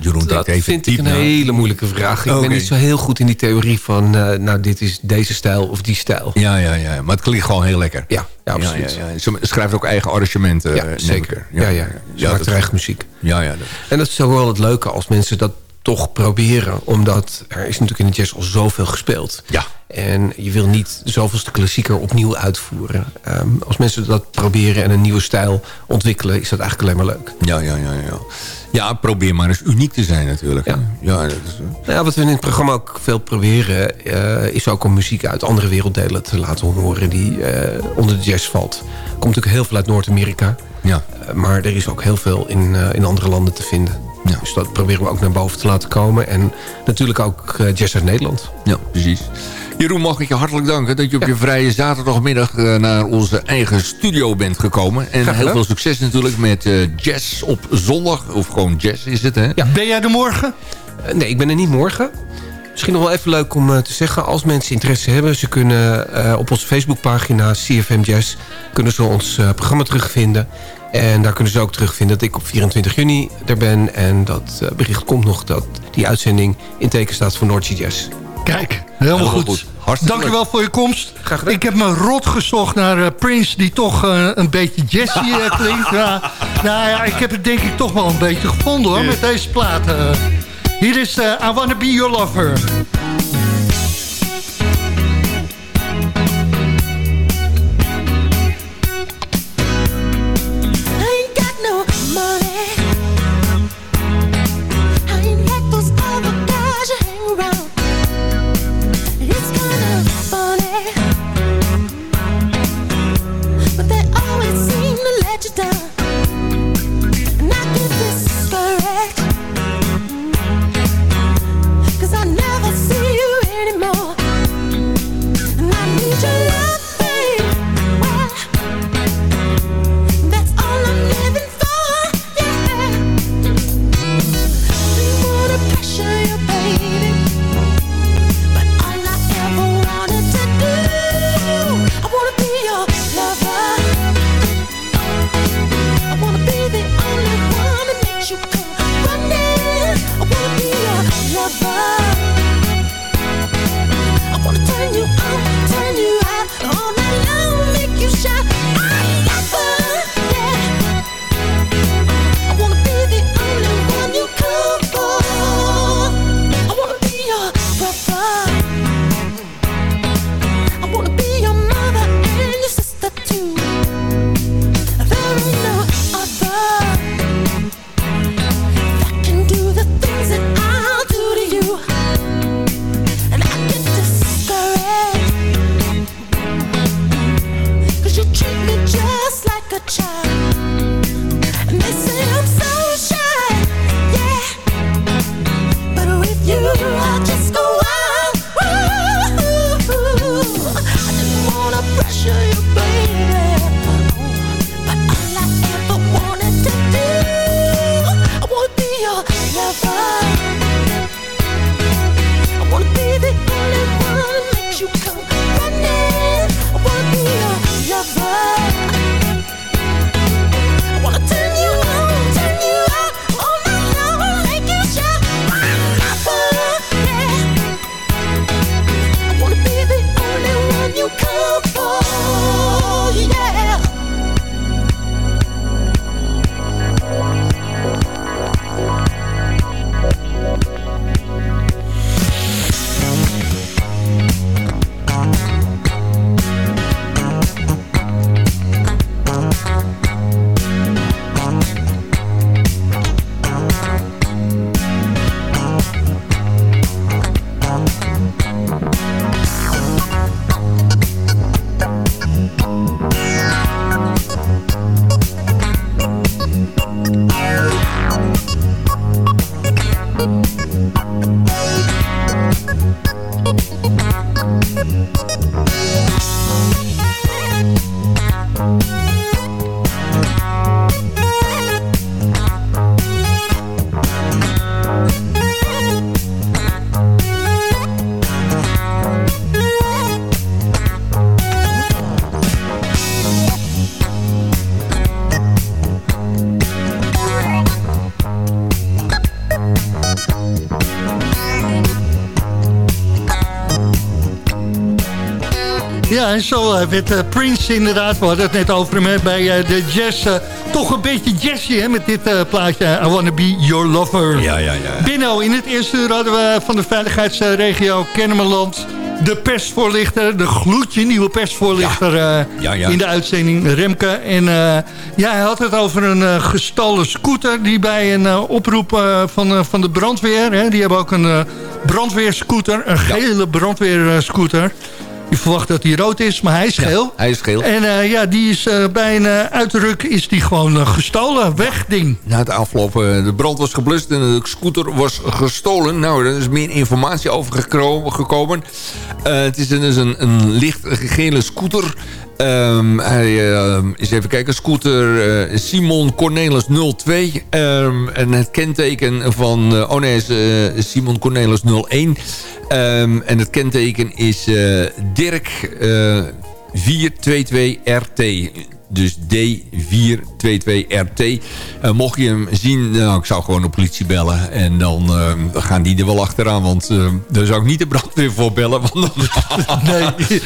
Jeroen dat even vind ik een naar. hele moeilijke vraag. Ik okay. ben niet zo heel goed in die theorie van... Uh, nou, dit is deze stijl of die stijl. Ja, ja, ja. Maar het klinkt gewoon heel lekker. Ja, Ja, absoluut. Ja, ja, Ze schrijft ook eigen arrangementen. Ja, eh, neem zeker. ik. Ja, ja. Ze maakt haar eigen muziek. Ja, ja. dat- En dat is ook wel het leuke als mensen dat toch proberen. Omdat er is natuurlijk in de jazz al zoveel gespeeld. Ja. En je wil niet de zoveelste klassieker opnieuw uitvoeren. Ehm, als mensen dat proberen en een nieuwe stijl ontwikkelen... is dat eigenlijk alleen maar leuk. Ja, ja, ja, ja. Ja, probeer maar eens uniek te zijn natuurlijk. hè. Ja, dat is, Nou ja, wat we in het programma ook veel proberen... eh, is ook om muziek uit andere werelddelen te laten horen... die eh, onder de jazz valt. Komt natuurlijk heel veel uit Noord-Amerika. Ja. Eh, maar er is ook heel veel in, eh, in andere landen te vinden. Dus dat proberen we ook naar boven te laten komen. En natuurlijk ook eh, jazz uit Nederland. Ja, precies. Jeroen, mag ik je hartelijk danken dat je op je vrije zaterdagmiddag eh, naar onze eigen studio bent gekomen. En heel veel succes natuurlijk met eh, jazz op zondag. Of gewoon jazz is het, hè? Ben jij er morgen? Nee, ik ben er niet morgen. Misschien nog wel even leuk om te zeggen... als mensen interesse hebben... ze kunnen eh, op onze Facebookpagina CFM Jazz... kunnen ze ons eh, programma terugvinden. En daar kunnen ze ook terugvinden dat ik op 24 juni er ben. En dat eh, bericht komt nog dat die uitzending in teken staat voor Noordse Jazz. Kijk, helemaal goed. Dankjewel voor je komst. Ik heb me rot gezocht naar eh, Prince, die toch eh, een beetje jazzy eh, klinkt. Nou ja, ik heb het denk ik toch wel een beetje gevonden hoor, met deze plaat. eh. hier is I Wanna Be Your Lover. Ja, en zo eh, werd eh, Prince inderdaad, we hadden het net over hem hè, bij eh, de jazz. toch een beetje jazzy hè, met dit plaatje. I Wanna Be Your Lover. Ja, ja, ja. Binnen in het eerste uur hadden we van de veiligheidsregio Kennemerland... de persvoorlichter, de gloedje nieuwe persvoorlichter Ja, ja. in de uitzending, Remke. En ja, hij had het over een eh, gestolen scooter... die bij een oproep van, van de brandweer... Hè, die hebben ook een brandweerscooter, een gele brandweerscooter... Je verwacht dat hij rood is, maar hij is geel. Hij is geel. En eh, ja, die is eh, bij een eh, uitruk is die gewoon gestolen. Weg, ding. Na het aflopen, de brand was geblust en de scooter was gestolen. Nou, er is meer informatie over gekomen. Het is een, dus een, een licht gele scooter. Ehm, hij is even kijken, scooter eh, Simon Cornelis 02. Ehm, en het kenteken van... eh, oh nee, is eh, Simon Cornelis 01. Ehm, en het kenteken is Dirk eh, 422RT. Dus D422RT. Eh, mocht je hem zien, nou, ik zou gewoon de politie bellen. En dan eh, gaan die er wel achteraan. Want eh, daar zou ik niet de brandweer voor bellen. Want Nee,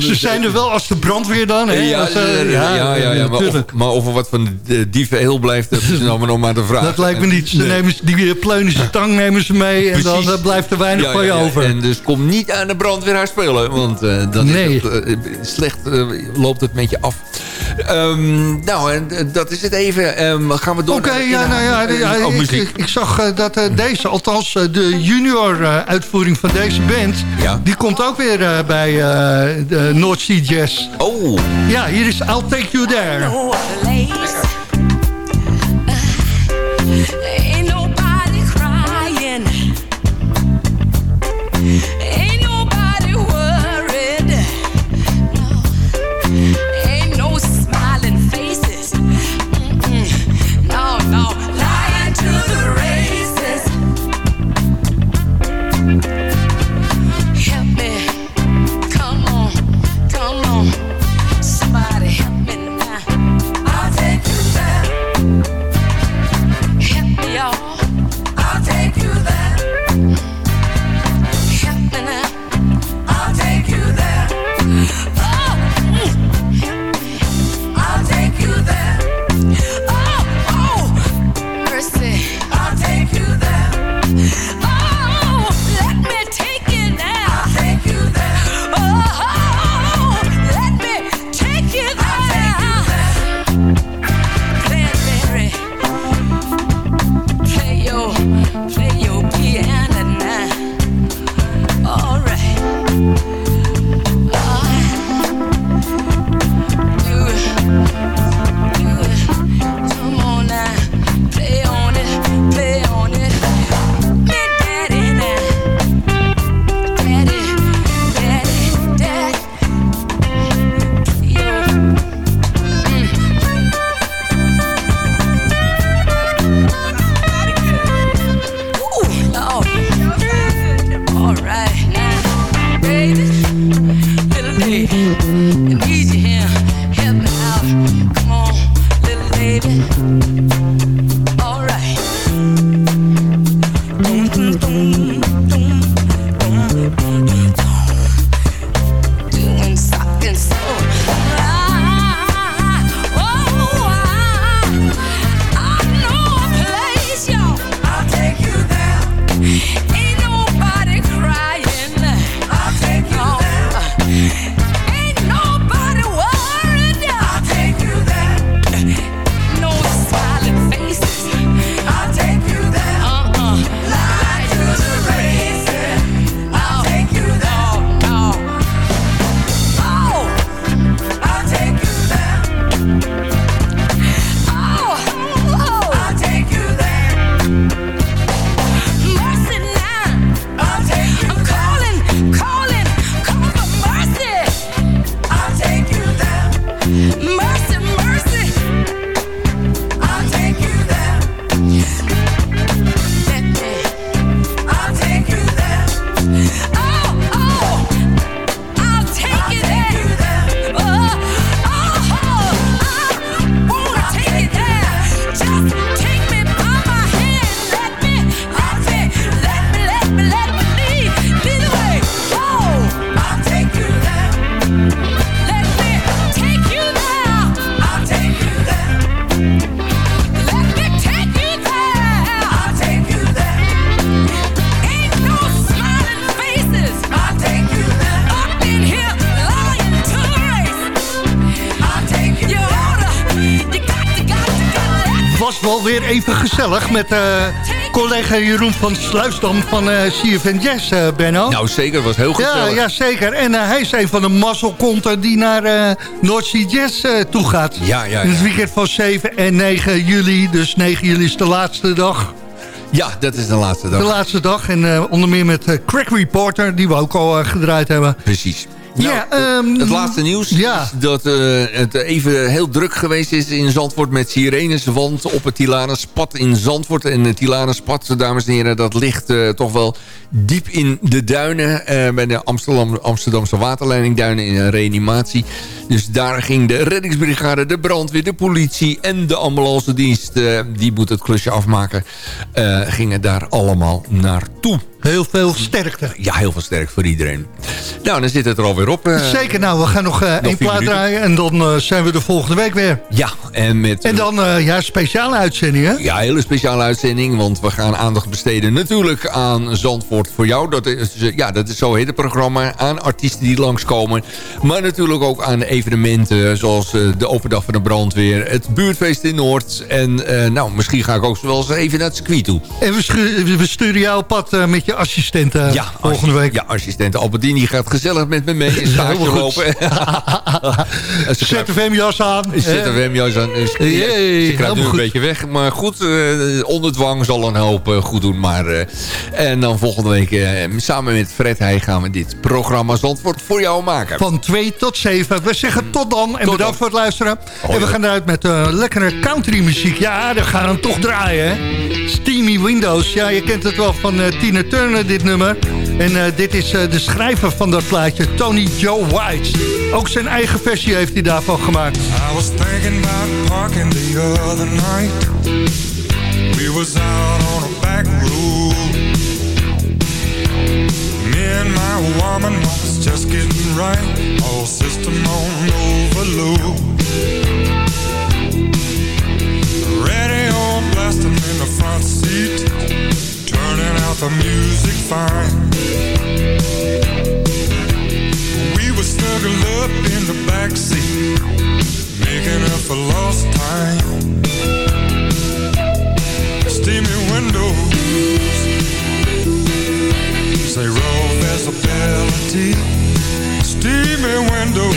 ze zijn er wel als de brandweer dan. Ja, eh, ja, ja, ja, maar, of, er wat van de dieven heel blijft, dat is nou maar nog maar de vraag. Dat lijkt me niet. Ze nemen, ze- die pleunische tang nemen ze mee en dan eh, blijft er weinig van je over. En dus kom niet aan de brandweer spelen, want eh, dan is het, eh, slecht eh, loopt het met je af. Ehm, nou, en eh, dat is het even. Ehm, gaan we door Oké, naar de ja, nou ja, inhoud? ja, Oh, ik, muziek. ik, ik zag eh, dat eh, deze, althans eh, de junior eh, uitvoering van deze band... Ja. die komt ook weer eh, bij eh, de North Sea Jazz. Oh. Ja, hier is I'll Take You There. Gezellig met eh, collega Jeroen van Sluisdam van uh, CFN Jazz, eh, Benno. Nou zeker, het was heel gezellig. Ja, ja zeker. En eh, hij is een van de mazzelkonten die naar uh, Noordzee Jazz uh, toe gaat. Ja, ja, In het ja. weekend van 7 en 9 juli. Dus 9 juli is de laatste dag. Ja, dat is de laatste dag. De laatste dag. En onder meer met Crack Reporter, die we ook al gedraaid hebben. Precies. Nou, ja, um, het laatste nieuws ja. is dat uh, het even heel druk geweest is in Zandvoort met sirenes. Want op het Tilanuspad in Zandvoort. En het Tilanuspad, dames en heren, dat ligt uh, toch wel diep in de duinen. Uh, bij de Amsterdam, Amsterdamse waterleidingduinen in reanimatie. Dus daar ging de reddingsbrigade, de brandweer, de politie en de ambulance dienst... die moet het klusje afmaken, gingen daar allemaal naartoe. Heel veel sterkte. Ja, heel veel sterk voor iedereen. Nou, dan zit het er alweer op. Uh, Zeker, nou, we gaan nog, uh, nog één plaat minuten. draaien en dan uh, zijn we de volgende week weer. Ja, en met... En dan, ja, speciale uitzending, hè? Ja, hele speciale uitzending, want we gaan aandacht besteden natuurlijk aan Zandvoort voor jou. Dat is, ja, dat is zo heet het programma. Aan artiesten die langskomen. Maar natuurlijk ook aan evenementen zoals de Open Dag van de Brandweer, het buurtfeest in Noord. En nou, misschien ga ik ook wel eens even naar het circuit toe. En we, we sturen jou op pad met je assistent uh, ja, volgende week. Ja, assistent Albertini gaat gezellig met me mee in stage lopen. ZFM-jas aan. ZFM-jas aan. Dus, Jee, ze kruipt nu een goed. beetje weg. Maar goed, uh, onder dwang zal een hoop uh, goed doen. Maar, en dan volgende week samen met Fred Heij gaan we dit programma Zandvoort voor jou maken. Van 2 tot 7. We zeggen tot dan. En tot bedankt dan. voor het luisteren. Oh, en we ja. gaan eruit met lekkere country muziek. Ja, dan gaan we toch draaien. Hè? Steamy Windows. Ja, je kent het wel van Tina Turner, dit nummer. En uh, dit is uh, de schrijver van dat plaatje, Tony Joe White. Ook zijn eigen versie heeft hij daarvan gemaakt. I was thinking about parking the other night. We was out on a back road. Me and my woman was just getting right. All system on overload. Radio blasting in the front seat. Out the music fine. We were snuggled up in the backseat, making up for lost time. Steamy windows, say roll visibility. Steamy windows,